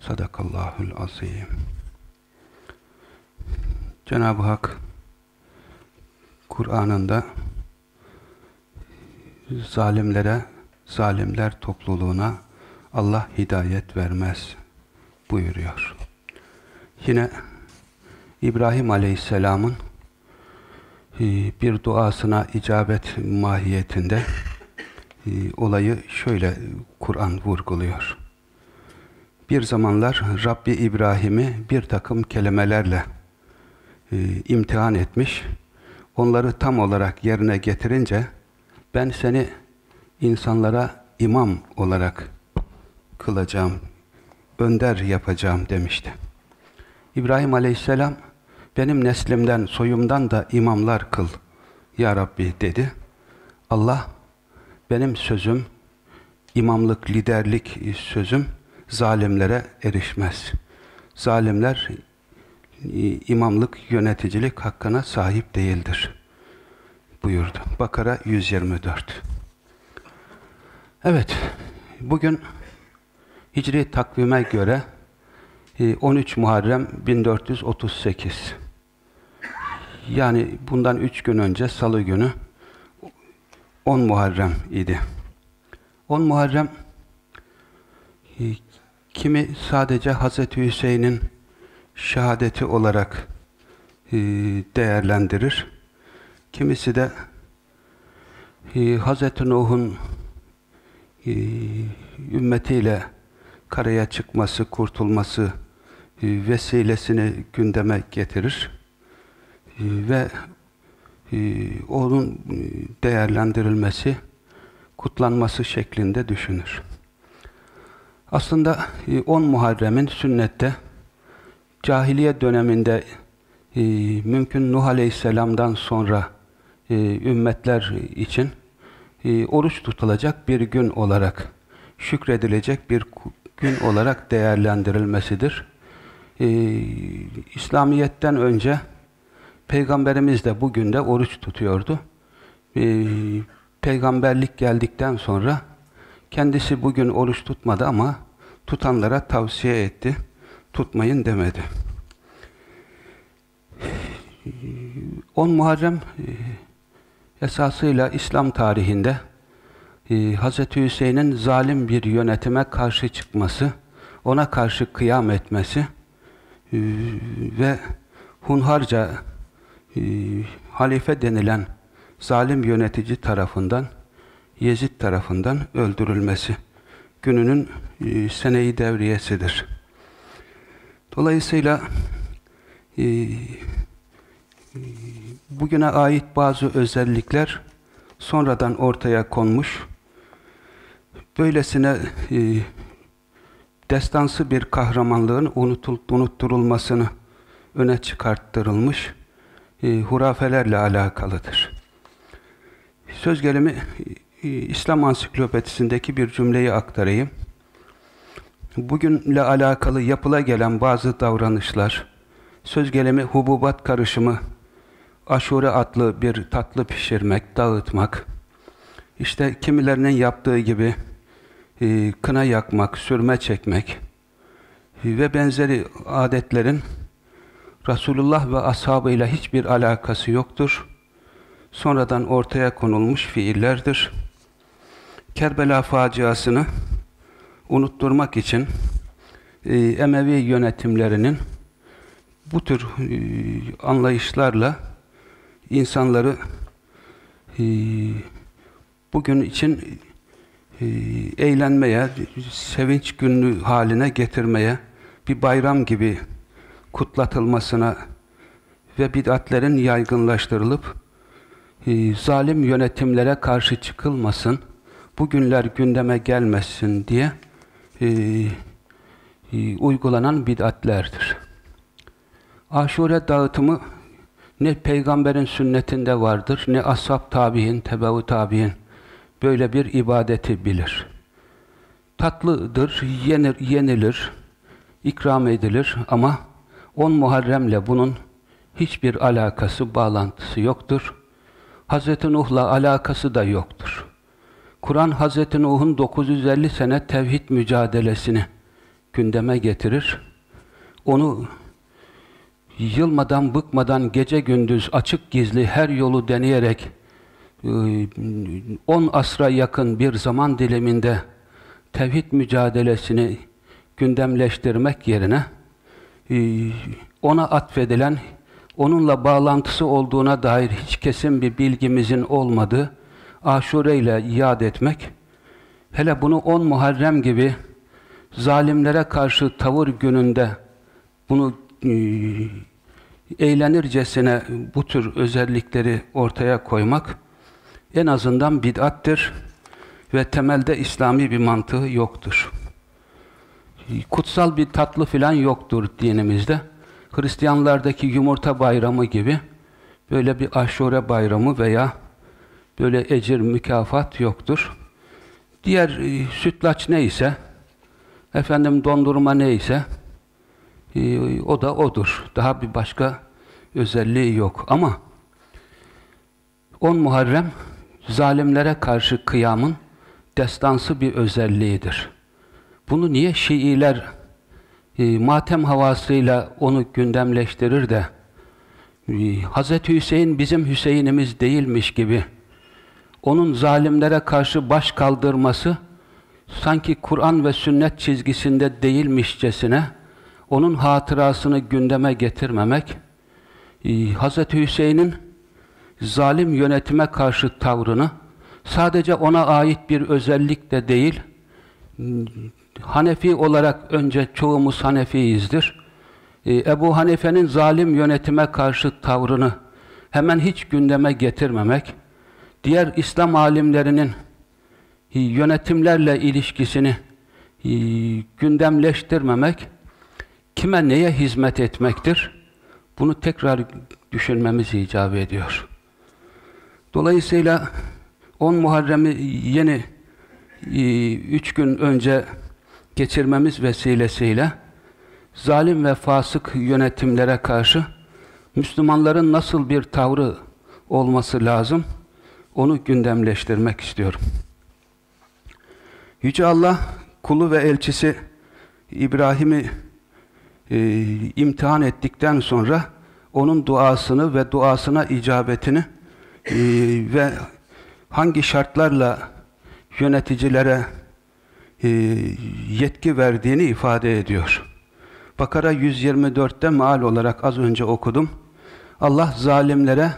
Sadakallahul azim. Cenab-ı Hak Kur'an'ında zalimlere, zalimler topluluğuna Allah hidayet vermez buyuruyor. Yine İbrahim Aleyhisselam'ın e, bir duasına icabet mahiyetinde e, olayı şöyle Kur'an vurguluyor. Bir zamanlar Rabbi İbrahim'i bir takım kelimelerle e, imtihan etmiş. Onları tam olarak yerine getirince ben seni insanlara imam olarak kılacağım, önder yapacağım demişti. İbrahim Aleyhisselam benim neslimden, soyumdan da imamlar kıl ya Rabbi dedi. Allah benim sözüm, imamlık, liderlik sözüm zalimlere erişmez. Zalimler imamlık, yöneticilik hakkına sahip değildir buyurdu. Bakara 124 Evet, bugün Hicri takvime göre 13 Muharrem 1438 yani bundan üç gün önce salı günü 10 Muharrem idi. 10 Muharrem kimi sadece Hazreti Hüseyin'in şehadeti olarak değerlendirir. Kimisi de Hazreti Nuh'un ümmetiyle karaya çıkması, kurtulması vesilesini gündeme getirir ve onun değerlendirilmesi, kutlanması şeklinde düşünür. Aslında 10 Muharrem'in sünnette cahiliye döneminde mümkün Nuh Aleyhisselam'dan sonra ümmetler için oruç tutulacak bir gün olarak şükredilecek bir gün olarak değerlendirilmesidir. İslamiyet'ten önce Peygamberimiz de bugün de oruç tutuyordu. Peygamberlik geldikten sonra kendisi bugün oruç tutmadı ama tutanlara tavsiye etti. Tutmayın demedi. 10 Muharrem esasıyla İslam tarihinde Hz. Hüseyin'in zalim bir yönetime karşı çıkması, ona karşı kıyam etmesi ve hunharca halife denilen zalim yönetici tarafından Yezid tarafından öldürülmesi gününün e, seneyi devriyesidir. Dolayısıyla e, e, bugüne ait bazı özellikler sonradan ortaya konmuş. Böylesine e, destansı bir kahramanlığın unutul, unutturulmasını öne çıkarttırılmış e, hurafelerle alakalıdır. Söz gelimi İslam Ansiklopedisindeki bir cümleyi aktarayım. Bugünle alakalı yapıla gelen bazı davranışlar, söz gelimi hububat karışımı, aşure adlı bir tatlı pişirmek, dağıtmak, işte kimilerinin yaptığı gibi e, kına yakmak, sürme çekmek ve benzeri adetlerin Resulullah ve ashabıyla hiçbir alakası yoktur. Sonradan ortaya konulmuş fiillerdir. Kerbela faciasını unutturmak için e, Emevi yönetimlerinin bu tür e, anlayışlarla insanları e, bugün için e, eğlenmeye, sevinç günü haline getirmeye, bir bayram gibi kutlatılmasına ve bid'atlerin yaygınlaştırılıp e, zalim yönetimlere karşı çıkılmasın, bugünler gündeme gelmesin diye e, e, uygulanan bid'atlerdir. Aşure dağıtımı ne peygamberin sünnetinde vardır, ne ashab tabi'in, tebeu tabi'in böyle bir ibadeti bilir. Tatlıdır, yenir, yenilir, ikram edilir ama on Muharrem'le bunun hiçbir alakası, bağlantısı yoktur. Hz. Nuh'la alakası da yoktur. Kur'an Hz. Nuh'un 950 sene tevhid mücadelesini gündeme getirir. Onu yılmadan, bıkmadan, gece gündüz, açık gizli her yolu deneyerek 10 e, asra yakın bir zaman diliminde tevhid mücadelesini gündemleştirmek yerine e, ona atfedilen, onunla bağlantısı olduğuna dair hiç kesin bir bilgimizin olmadığı aşure ile iade etmek, hele bunu 10 Muharrem gibi zalimlere karşı tavır gününde bunu e, eğlenircesine bu tür özellikleri ortaya koymak en azından bid'attir ve temelde İslami bir mantığı yoktur. Kutsal bir tatlı filan yoktur dinimizde. Hristiyanlardaki yumurta bayramı gibi böyle bir aşure bayramı veya böyle ecir, mükafat yoktur. Diğer e, sütlaç neyse, efendim dondurma neyse, e, o da odur. Daha bir başka özelliği yok. Ama 10 Muharrem zalimlere karşı kıyamın destansı bir özelliğidir. Bunu niye Şiiler e, matem havasıyla onu gündemleştirir de Hz. Hüseyin bizim Hüseyin'imiz değilmiş gibi onun zalimlere karşı baş kaldırması sanki Kur'an ve sünnet çizgisinde değilmişçesine onun hatırasını gündeme getirmemek e, Hz. Hüseyin'in zalim yönetime karşı tavrını sadece ona ait bir özellik de değil Hanefi olarak önce çoğumuz Hanefiyizdir. Ee, Ebu Hanife'nin zalim yönetime karşı tavrını hemen hiç gündeme getirmemek, diğer İslam alimlerinin yönetimlerle ilişkisini gündemleştirmemek, kime neye hizmet etmektir? Bunu tekrar düşünmemiz icap ediyor. Dolayısıyla 10 Muharrem'i yeni üç gün önce geçirmemiz vesilesiyle zalim ve fasık yönetimlere karşı Müslümanların nasıl bir tavrı olması lazım onu gündemleştirmek istiyorum. Yüce Allah kulu ve elçisi İbrahim'i e, imtihan ettikten sonra onun duasını ve duasına icabetini e, ve hangi şartlarla yöneticilere e, yetki verdiğini ifade ediyor. Bakara 124'te maal olarak az önce okudum. Allah zalimlere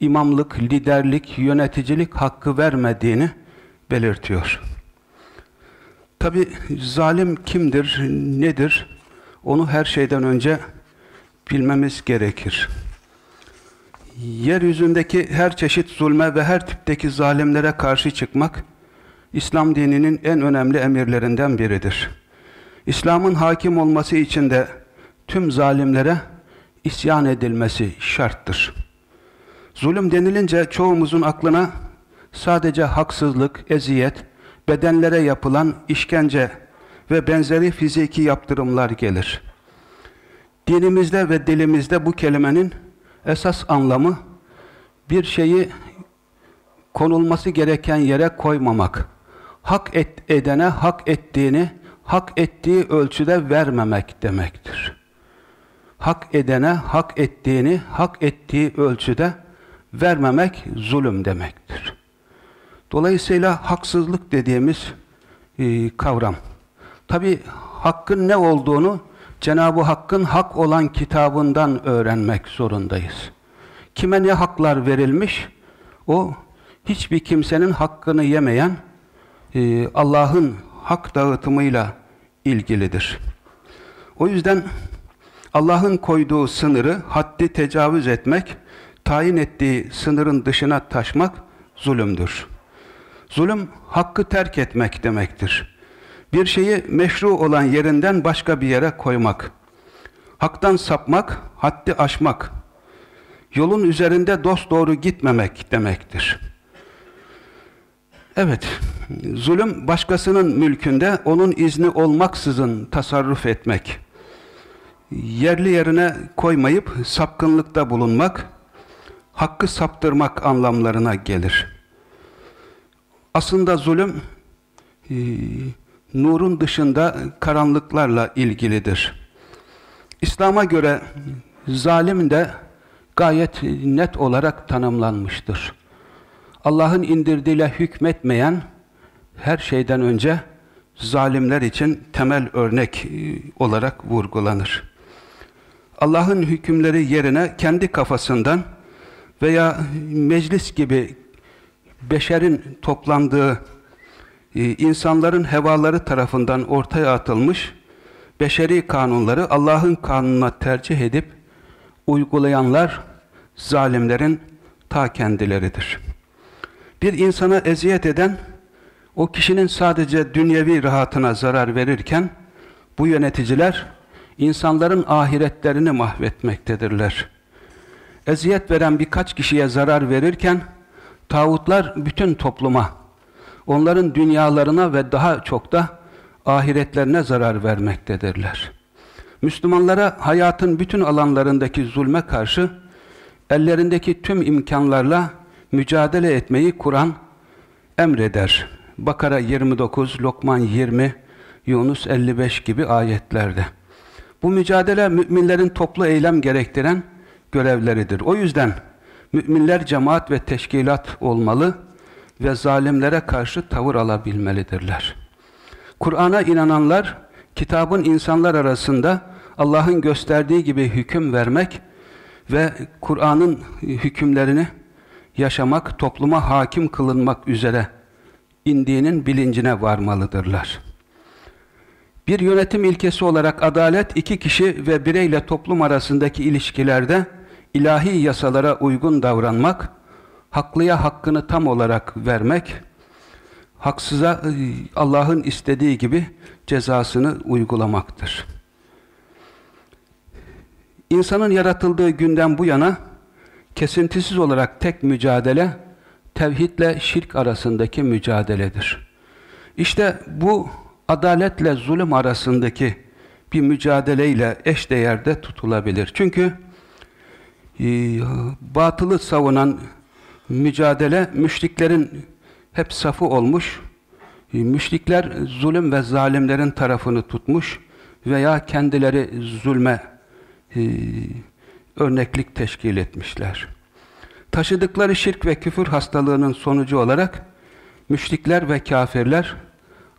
imamlık, liderlik, yöneticilik hakkı vermediğini belirtiyor. Tabi zalim kimdir, nedir? Onu her şeyden önce bilmemiz gerekir. Yeryüzündeki her çeşit zulme ve her tipteki zalimlere karşı çıkmak, İslam dininin en önemli emirlerinden biridir. İslam'ın hakim olması için de tüm zalimlere isyan edilmesi şarttır. Zulüm denilince çoğumuzun aklına sadece haksızlık, eziyet, bedenlere yapılan işkence ve benzeri fiziki yaptırımlar gelir. Dinimizde ve dilimizde bu kelimenin esas anlamı bir şeyi konulması gereken yere koymamak, hak et, edene hak ettiğini hak ettiği ölçüde vermemek demektir. Hak edene hak ettiğini hak ettiği ölçüde vermemek zulüm demektir. Dolayısıyla haksızlık dediğimiz e, kavram. Tabi hakkın ne olduğunu Cenab-ı Hakk'ın hak olan kitabından öğrenmek zorundayız. Kime ne haklar verilmiş? O hiçbir kimsenin hakkını yemeyen e, Allah'ın hak dağıtımıyla ilgilidir. O yüzden Allah'ın koyduğu sınırı haddi tecavüz etmek, tayin ettiği sınırın dışına taşmak zulümdür. Zulüm hakkı terk etmek demektir. Bir şeyi meşru olan yerinden başka bir yere koymak. Haktan sapmak, haddi aşmak. Yolun üzerinde dost doğru gitmemek demektir. Evet, zulüm başkasının mülkünde onun izni olmaksızın tasarruf etmek. Yerli yerine koymayıp sapkınlıkta bulunmak, hakkı saptırmak anlamlarına gelir. Aslında zulüm e, nurun dışında karanlıklarla ilgilidir. İslam'a göre zalim de gayet net olarak tanımlanmıştır. Allah'ın indirdiğiyle hükmetmeyen her şeyden önce zalimler için temel örnek e, olarak vurgulanır. Allah'ın hükümleri yerine kendi kafasından veya meclis gibi beşerin toplandığı e, insanların hevaları tarafından ortaya atılmış beşeri kanunları Allah'ın kanununa tercih edip uygulayanlar zalimlerin ta kendileridir. Bir insana eziyet eden o kişinin sadece dünyevi rahatına zarar verirken bu yöneticiler insanların ahiretlerini mahvetmektedirler. Eziyet veren birkaç kişiye zarar verirken tağutlar bütün topluma, onların dünyalarına ve daha çok da ahiretlerine zarar vermektedirler. Müslümanlara hayatın bütün alanlarındaki zulme karşı ellerindeki tüm imkanlarla mücadele etmeyi Kur'an emreder. Bakara 29, Lokman 20, Yunus 55 gibi ayetlerde. Bu mücadele müminlerin toplu eylem gerektiren görevleridir. O yüzden müminler cemaat ve teşkilat olmalı ve zalimlere karşı tavır alabilmelidirler. Kur'an'a inananlar, kitabın insanlar arasında Allah'ın gösterdiği gibi hüküm vermek ve Kur'an'ın hükümlerini yaşamak, topluma hakim kılınmak üzere indiğinin bilincine varmalıdırlar. Bir yönetim ilkesi olarak adalet iki kişi ve bireyle toplum arasındaki ilişkilerde ilahi yasalara uygun davranmak, haklıya hakkını tam olarak vermek, haksıza e, Allah'ın istediği gibi cezasını uygulamaktır. İnsanın yaratıldığı günden bu yana kesintisiz olarak tek mücadele tevhidle şirk arasındaki mücadeledir. İşte bu adaletle zulüm arasındaki bir mücadeleyle eşdeğerde tutulabilir. Çünkü batılı savunan mücadele müşriklerin hep safı olmuş. E, müşrikler zulüm ve zalimlerin tarafını tutmuş veya kendileri zulme e, örneklik teşkil etmişler. Taşıdıkları şirk ve küfür hastalığının sonucu olarak müşrikler ve kafirler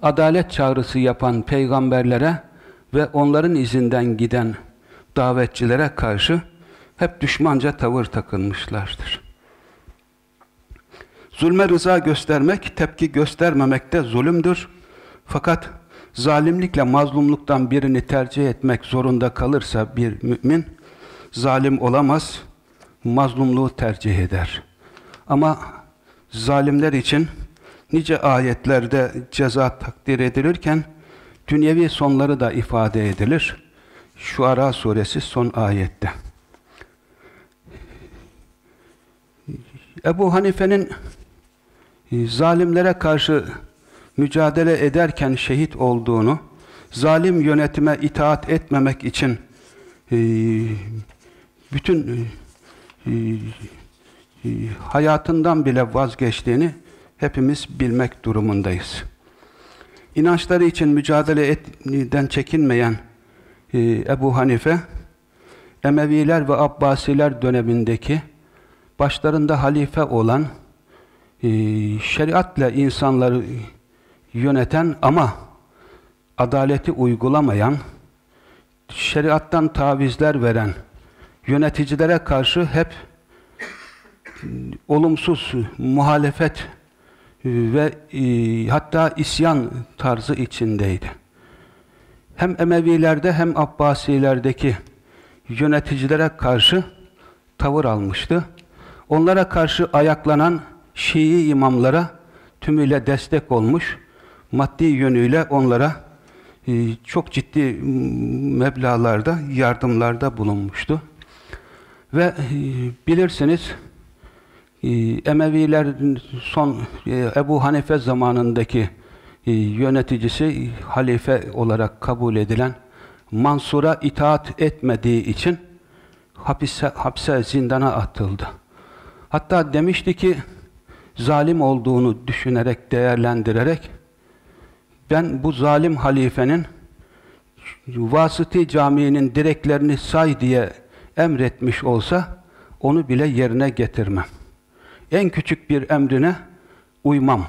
adalet çağrısı yapan peygamberlere ve onların izinden giden davetçilere karşı hep düşmanca tavır takınmışlardır. Zulme rıza göstermek, tepki göstermemek de zulümdür. Fakat zalimlikle mazlumluktan birini tercih etmek zorunda kalırsa bir mümin, zalim olamaz, mazlumluğu tercih eder. Ama zalimler için nice ayetlerde ceza takdir edilirken, dünyevi sonları da ifade edilir. Şuara suresi son ayette. Ebu Hanife'nin e, zalimlere karşı mücadele ederken şehit olduğunu, zalim yönetime itaat etmemek için e, bütün e, hayatından bile vazgeçtiğini hepimiz bilmek durumundayız. İnançları için mücadele etmeden çekinmeyen Ebu Hanife, Emeviler ve Abbasiler dönemindeki başlarında halife olan e, şeriatla insanları yöneten ama adaleti uygulamayan şeriattan tavizler veren yöneticilere karşı hep olumsuz muhalefet e, ve e, hatta isyan tarzı içindeydi. Hem Emevilerde hem Abbasilerdeki yöneticilere karşı tavır almıştı. Onlara karşı ayaklanan Şii imamlara tümüyle destek olmuş, maddi yönüyle onlara e, çok ciddi meblalarda, yardımlarda bulunmuştu. Ve e, bilirsiniz, e, Emeviler son Ebu Hanife zamanındaki yöneticisi, halife olarak kabul edilen Mansur'a itaat etmediği için hapise, hapse zindana atıldı. Hatta demişti ki, zalim olduğunu düşünerek, değerlendirerek ben bu zalim halifenin vasıti caminin direklerini say diye emretmiş olsa onu bile yerine getirmem. En küçük bir emrine uymam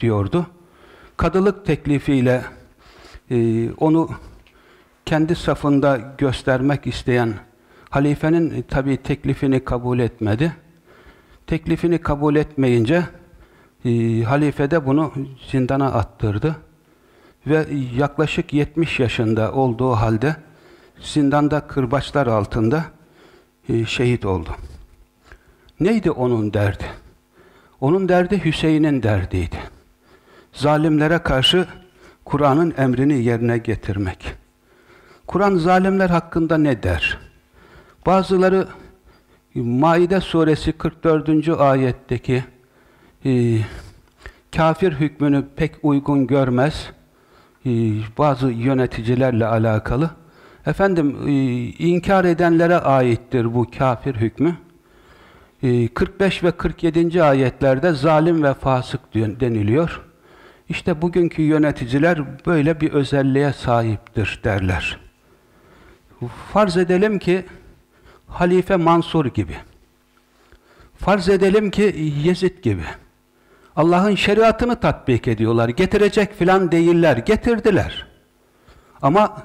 diyordu. Kadılık teklifiyle e, onu kendi safında göstermek isteyen halifenin tabi teklifini kabul etmedi. Teklifini kabul etmeyince e, halife de bunu zindana attırdı. Ve yaklaşık 70 yaşında olduğu halde zindanda kırbaçlar altında e, şehit oldu. Neydi onun derdi? Onun derdi Hüseyin'in derdiydi. Zalimlere karşı Kur'an'ın emrini yerine getirmek. Kur'an zalimler hakkında ne der? Bazıları Maide suresi 44. ayetteki e, kafir hükmünü pek uygun görmez. E, bazı yöneticilerle alakalı. Efendim e, inkar edenlere aittir bu kafir hükmü. E, 45 ve 47. ayetlerde zalim ve fasık deniliyor. İşte bugünkü yöneticiler böyle bir özelliğe sahiptir derler. Farz edelim ki Halife Mansur gibi. Farz edelim ki Yezid gibi. Allah'ın şeriatını tatbik ediyorlar. Getirecek filan değiller. Getirdiler. Ama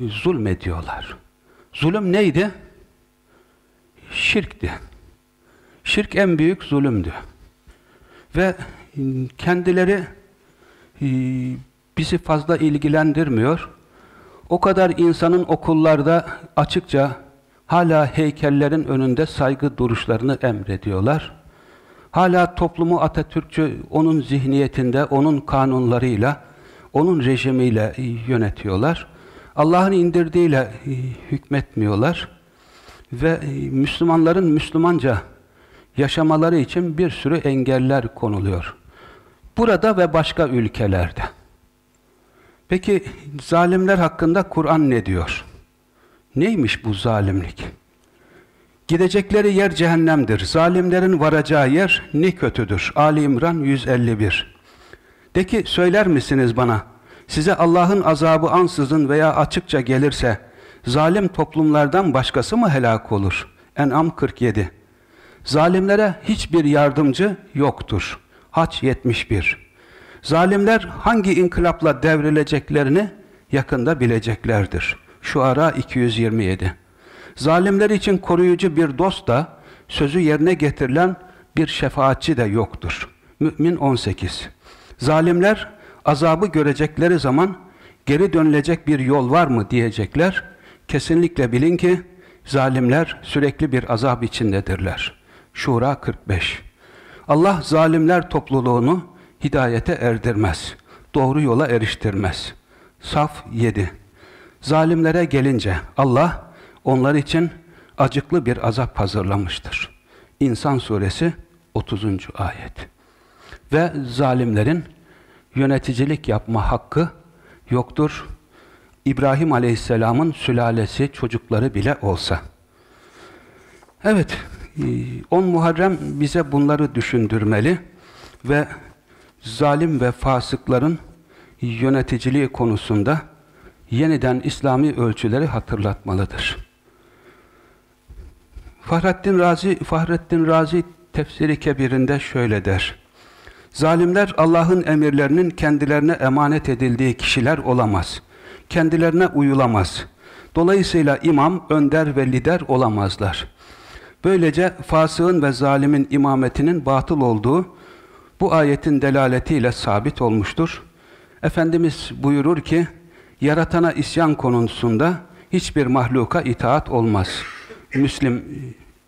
zulmediyorlar. Zulüm neydi? Şirkti. Şirk en büyük zulümdü. Ve kendileri e, bizi fazla ilgilendirmiyor. O kadar insanın okullarda açıkça hala heykellerin önünde saygı duruşlarını emrediyorlar. Hala toplumu Atatürkçü onun zihniyetinde, onun kanunlarıyla, onun rejimiyle yönetiyorlar. Allah'ın indirdiğiyle hükmetmiyorlar. Ve Müslümanların Müslümanca yaşamaları için bir sürü engeller konuluyor. Burada ve başka ülkelerde. Peki zalimler hakkında Kur'an ne diyor? Neymiş bu zalimlik? Gidecekleri yer cehennemdir. Zalimlerin varacağı yer ne kötüdür. Ali İmran 151. De ki söyler misiniz bana? Size Allah'ın azabı ansızın veya açıkça gelirse zalim toplumlardan başkası mı helak olur? En'am 47. Zalimlere hiçbir yardımcı yoktur. Haç 71. Zalimler hangi inkılapla devrileceklerini yakında bileceklerdir. Şuara 227. Zalimler için koruyucu bir dost da, sözü yerine getirilen bir şefaatçi de yoktur. Mü'min 18. Zalimler azabı görecekleri zaman geri dönülecek bir yol var mı diyecekler. Kesinlikle bilin ki zalimler sürekli bir azap içindedirler. Şura 45. Allah zalimler topluluğunu hidayete erdirmez. Doğru yola eriştirmez. Saf 7. Zalimlere gelince Allah onlar için acıklı bir azap hazırlamıştır. İnsan suresi 30. ayet. Ve zalimlerin yöneticilik yapma hakkı yoktur. İbrahim Aleyhisselam'ın sülalesi, çocukları bile olsa. Evet, 10 Muharrem bize bunları düşündürmeli ve zalim ve fasıkların yöneticiliği konusunda yeniden İslami ölçüleri hatırlatmalıdır. Fahrettin Razi, Fahrettin Razi tefsiri kebirinde şöyle der. Zalimler Allah'ın emirlerinin kendilerine emanet edildiği kişiler olamaz. Kendilerine uyulamaz. Dolayısıyla imam, önder ve lider olamazlar. Böylece fasığın ve zalimin imametinin batıl olduğu bu ayetin delaletiyle sabit olmuştur. Efendimiz buyurur ki, yaratana isyan konusunda hiçbir mahluka itaat olmaz. Müslim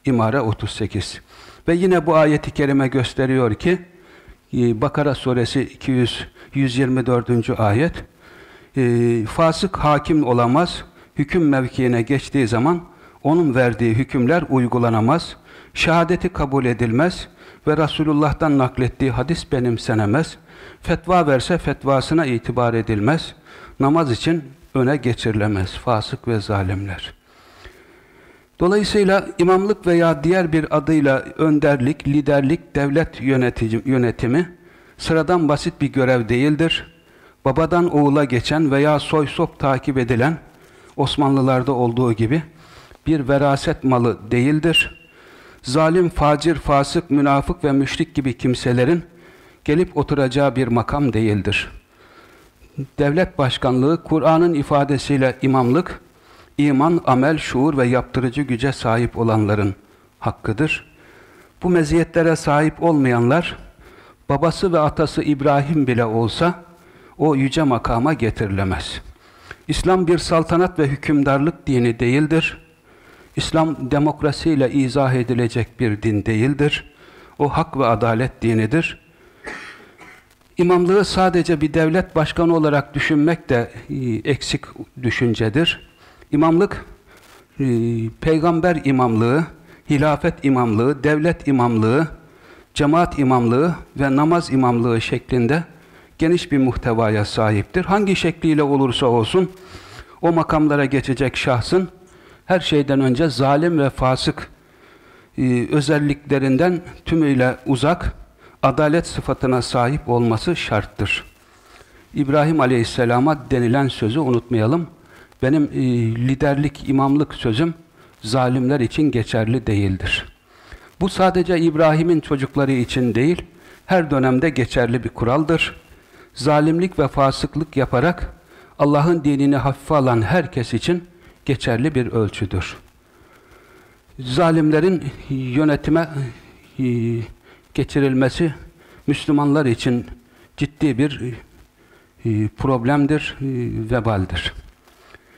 İmare 38. Ve yine bu ayeti kerime gösteriyor ki, e, Bakara suresi 200, 124. ayet, e, fasık hakim olamaz, hüküm mevkiine geçtiği zaman onun verdiği hükümler uygulanamaz, şehadeti kabul edilmez ve Resulullah'tan naklettiği hadis benimsenemez, fetva verse fetvasına itibar edilmez, namaz için öne geçirilemez fasık ve zalimler. Dolayısıyla imamlık veya diğer bir adıyla önderlik, liderlik, devlet yönetimi sıradan basit bir görev değildir. Babadan oğula geçen veya soy sop takip edilen Osmanlılarda olduğu gibi bir veraset malı değildir. Zalim, facir, fasık, münafık ve müşrik gibi kimselerin gelip oturacağı bir makam değildir. Devlet başkanlığı, Kur'an'ın ifadesiyle imamlık, iman, amel, şuur ve yaptırıcı güce sahip olanların hakkıdır. Bu meziyetlere sahip olmayanlar, babası ve atası İbrahim bile olsa, o yüce makama getirilemez. İslam bir saltanat ve hükümdarlık dini değildir. İslam demokrasiyle izah edilecek bir din değildir. O hak ve adalet dinidir. İmamlığı sadece bir devlet başkanı olarak düşünmek de e, eksik düşüncedir. İmamlık, e, peygamber imamlığı, hilafet imamlığı, devlet imamlığı, cemaat imamlığı ve namaz imamlığı şeklinde geniş bir muhtevaya sahiptir. Hangi şekliyle olursa olsun o makamlara geçecek şahsın her şeyden önce zalim ve fasık e, özelliklerinden tümüyle uzak, adalet sıfatına sahip olması şarttır. İbrahim Aleyhisselam'a denilen sözü unutmayalım. Benim e, liderlik, imamlık sözüm zalimler için geçerli değildir. Bu sadece İbrahim'in çocukları için değil, her dönemde geçerli bir kuraldır. Zalimlik ve fasıklık yaparak Allah'ın dinini hafife alan herkes için geçerli bir ölçüdür. Zalimlerin yönetime e, geçirilmesi Müslümanlar için ciddi bir e, problemdir, e, vebaldir.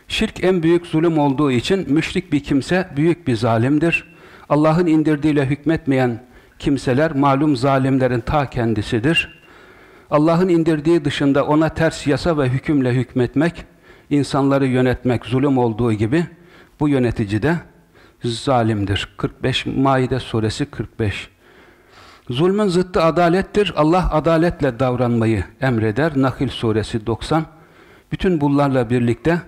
Şirk en büyük zulüm olduğu için müşrik bir kimse büyük bir zalimdir. Allah'ın indirdiğiyle hükmetmeyen kimseler malum zalimlerin ta kendisidir. Allah'ın indirdiği dışında ona ters yasa ve hükümle hükmetmek, insanları yönetmek zulüm olduğu gibi bu yönetici de zalimdir. 45 Maide suresi 45. Zulmün zıttı adalettir. Allah adaletle davranmayı emreder. Nahil suresi 90. Bütün bunlarla birlikte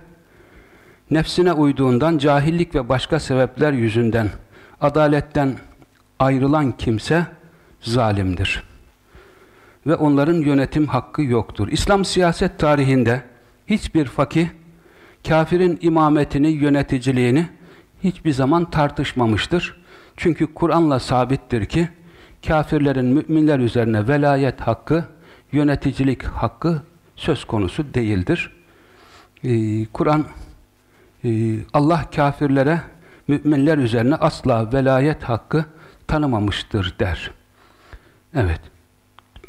nefsine uyduğundan, cahillik ve başka sebepler yüzünden adaletten ayrılan kimse zalimdir. Ve onların yönetim hakkı yoktur. İslam siyaset tarihinde hiçbir fakih kafirin imametini, yöneticiliğini hiçbir zaman tartışmamıştır. Çünkü Kur'an'la sabittir ki kafirlerin müminler üzerine velayet hakkı, yöneticilik hakkı söz konusu değildir. Ee, Kur'an e, Allah kafirlere müminler üzerine asla velayet hakkı tanımamıştır der. Evet.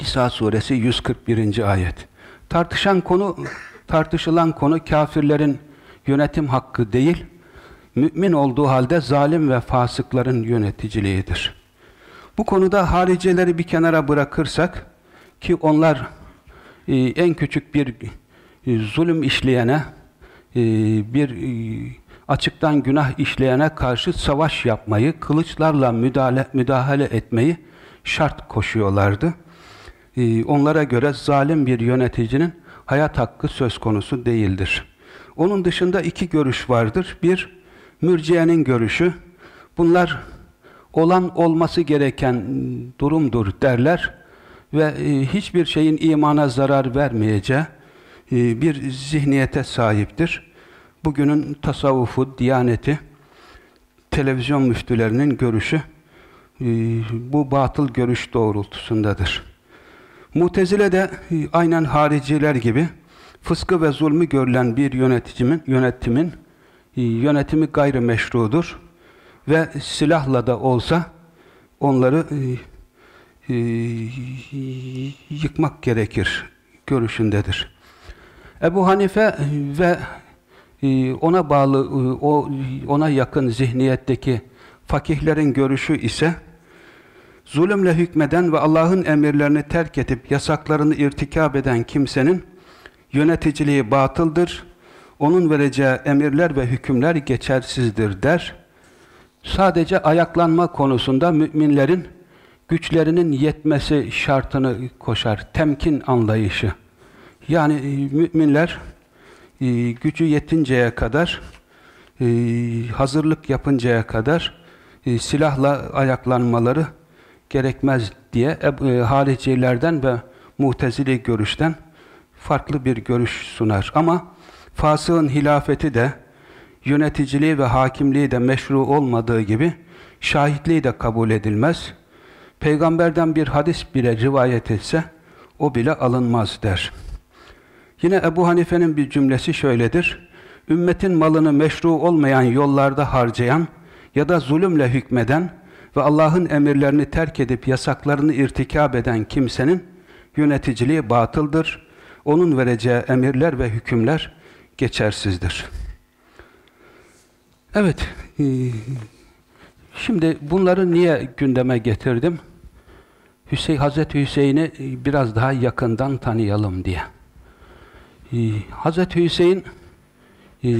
İsa suresi 141. ayet. Tartışan konu tartışılan konu kafirlerin yönetim hakkı değil, mümin olduğu halde zalim ve fasıkların yöneticiliğidir. Bu konuda haricileri bir kenara bırakırsak ki onlar e, en küçük bir e, zulüm işleyene, e, bir e, açıktan günah işleyene karşı savaş yapmayı, kılıçlarla müdahale, müdahale etmeyi şart koşuyorlardı. E, onlara göre zalim bir yöneticinin hayat hakkı söz konusu değildir. Onun dışında iki görüş vardır. Bir, mürciyenin görüşü. Bunlar olan olması gereken durumdur derler ve e, hiçbir şeyin imana zarar vermeyeceği e, bir zihniyete sahiptir. Bugünün tasavvufu, diyaneti, televizyon müftülerinin görüşü e, bu batıl görüş doğrultusundadır. Mutezile de aynen hariciler gibi fıskı ve zulmü görülen bir yöneticimin, yönetimin e, yönetimi gayrimeşrudur ve silahla da olsa onları e, e, yıkmak gerekir görüşündedir. Ebu Hanife ve e, ona bağlı, e, o ona yakın zihniyetteki fakihlerin görüşü ise zulümle hükmeden ve Allah'ın emirlerini terk edip yasaklarını irtikab eden kimsenin yöneticiliği batıldır, onun vereceği emirler ve hükümler geçersizdir der. Sadece ayaklanma konusunda müminlerin güçlerinin yetmesi şartını koşar. Temkin anlayışı. Yani e, müminler e, gücü yetinceye kadar, e, hazırlık yapıncaya kadar silahla ayaklanmaları gerekmez diye haricilerden ve mutezili görüşten farklı bir görüş sunar. Ama fasığın hilafeti de yöneticiliği ve hakimliği de meşru olmadığı gibi şahitliği de kabul edilmez. Peygamberden bir hadis bile rivayet etse o bile alınmaz der. Yine Ebu Hanife'nin bir cümlesi şöyledir. Ümmetin malını meşru olmayan yollarda harcayan ya da zulümle hükmeden ve Allah'ın emirlerini terk edip yasaklarını irtikab eden kimsenin yöneticiliği batıldır. Onun vereceği emirler ve hükümler geçersizdir. Evet, e, şimdi bunları niye gündeme getirdim? Hüseyin, Hazreti Hüseyin'i biraz daha yakından tanıyalım diye. E, Hazreti Hüseyin e,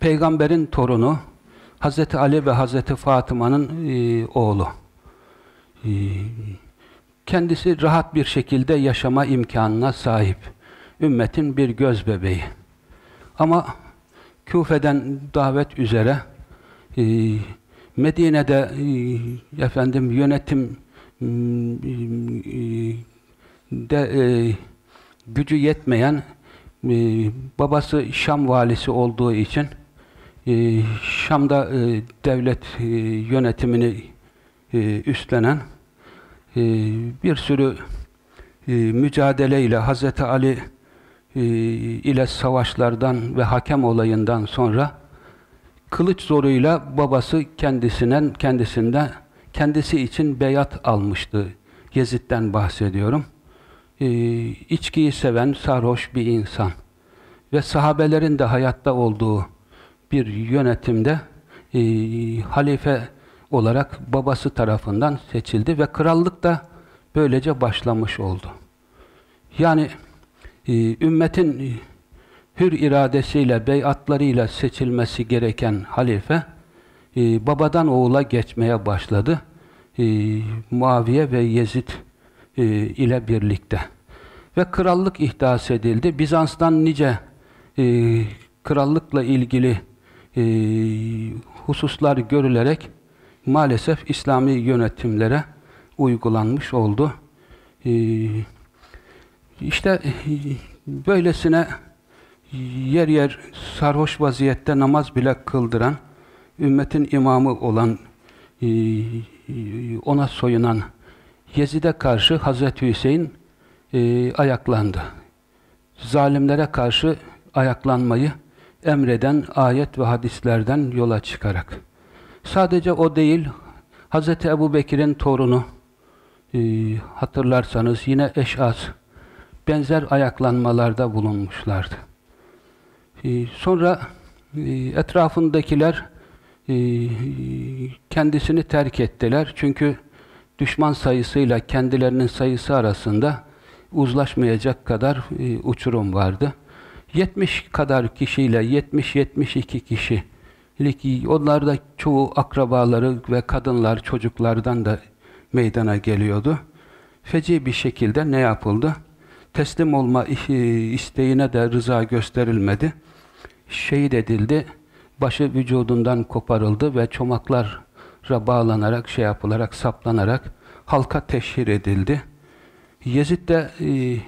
peygamberin torunu, Hazreti Ali ve Hazreti Fatıma'nın oğlu. Kendisi rahat bir şekilde yaşama imkanına sahip. Ümmetin bir göz bebeği. Ama Küfe'den davet üzere e, Medine'de e, efendim yönetim e, de gücü yetmeyen babası Şam valisi olduğu için Şam'da devlet yönetimini üstlenen bir sürü e, mücadeleyle Hazreti Ali ile savaşlardan ve hakem olayından sonra kılıç zoruyla babası kendisinden kendisinden kendisi için beyat almıştı. Yezid'den bahsediyorum. E, içkiyi seven sarhoş bir insan ve sahabelerin de hayatta olduğu bir yönetimde e, halife olarak babası tarafından seçildi ve krallık da böylece başlamış oldu. Yani e, ümmetin hür iradesiyle, beyatlarıyla seçilmesi gereken halife e, babadan oğula geçmeye başladı. E, Muaviye ve Yezid e, ile birlikte. Ve krallık ihdas edildi. Bizans'tan nice e, krallıkla ilgili e, hususlar görülerek maalesef İslami yönetimlere uygulanmış oldu. E, işte böylesine yer yer sarhoş vaziyette namaz bile kıldıran, ümmetin imamı olan, e, ona soyunan Yezid'e karşı Hazreti Hüseyin e, ayaklandı. Zalimlere karşı ayaklanmayı emreden ayet ve hadislerden yola çıkarak. Sadece o değil, Hazreti Ebu Bekir'in torunu, e, hatırlarsanız yine Eş'az, benzer ayaklanmalarda bulunmuşlardı. Ee, sonra e, etrafındakiler e, kendisini terk ettiler. Çünkü düşman sayısıyla kendilerinin sayısı arasında uzlaşmayacak kadar e, uçurum vardı. 70 kadar kişiyle 70-72 kişi onlar da çoğu akrabaları ve kadınlar, çocuklardan da meydana geliyordu. Feci bir şekilde ne yapıldı? Teslim olma isteğine de rıza gösterilmedi. Şehit edildi, başı vücudundan koparıldı ve çomaklara bağlanarak, şey yapılarak, saplanarak halka teşhir edildi. Yezid de e,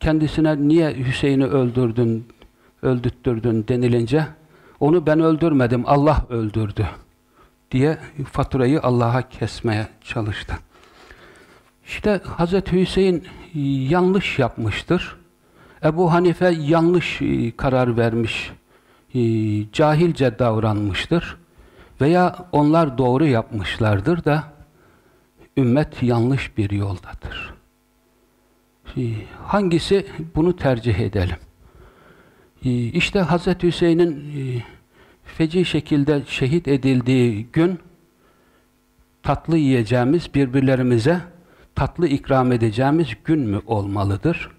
kendisine niye Hüseyin'i öldürdün, öldürttürdün denilince onu ben öldürmedim, Allah öldürdü diye faturayı Allah'a kesmeye çalıştı. İşte Hazreti Hüseyin yanlış yapmıştır. Ebu Hanife yanlış e, karar vermiş e, cahilce davranmıştır veya onlar doğru yapmışlardır da ümmet yanlış bir yoldadır. E, hangisi bunu tercih edelim? İşte Hazreti Hüseyin'in feci şekilde şehit edildiği gün tatlı yiyeceğimiz, birbirlerimize tatlı ikram edeceğimiz gün mü olmalıdır?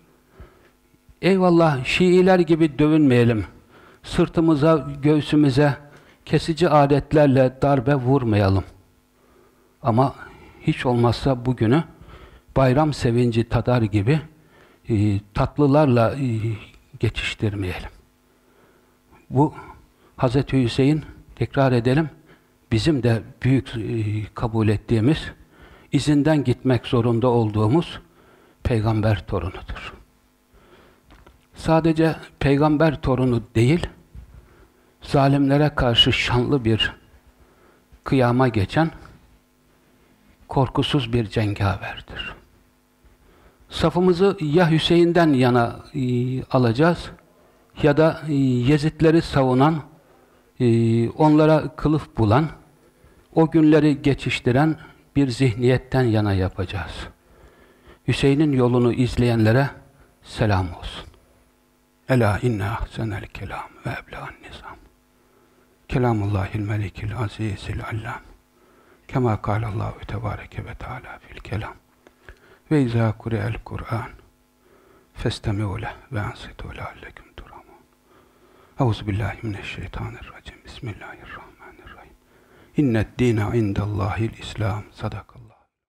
Eyvallah Şiiler gibi dövünmeyelim. Sırtımıza, göğsümüze kesici aletlerle darbe vurmayalım. Ama hiç olmazsa bugünü bayram sevinci tadar gibi e, tatlılarla e, geçiştirmeyelim. Bu Hazreti Hüseyin tekrar edelim bizim de büyük e, kabul ettiğimiz izinden gitmek zorunda olduğumuz peygamber torunudur. Sadece peygamber torunu değil zalimlere karşı şanlı bir kıyama geçen korkusuz bir cengaverdir. Safımızı ya Hüseyin'den yana e, alacağız ya da e, Yezidleri savunan, e, onlara kılıf bulan, o günleri geçiştiren bir zihniyetten yana yapacağız. Hüseyin'in yolunu izleyenlere selam olsun. Ela inne ahsenel kelam ve ebla'n nizam. Kelamullahil melikil azizil allam. Kema kâlallahu tebareke ve teâlâ fil kelam. Ve izâ kure'el Kur'an festemi'u leh ve ansitu leallekum turamun. Euzubillahimineşşeytanirracim. Bismillahirrahmanirrahim. İnned dîne indellâhil İslam. Sadakallah.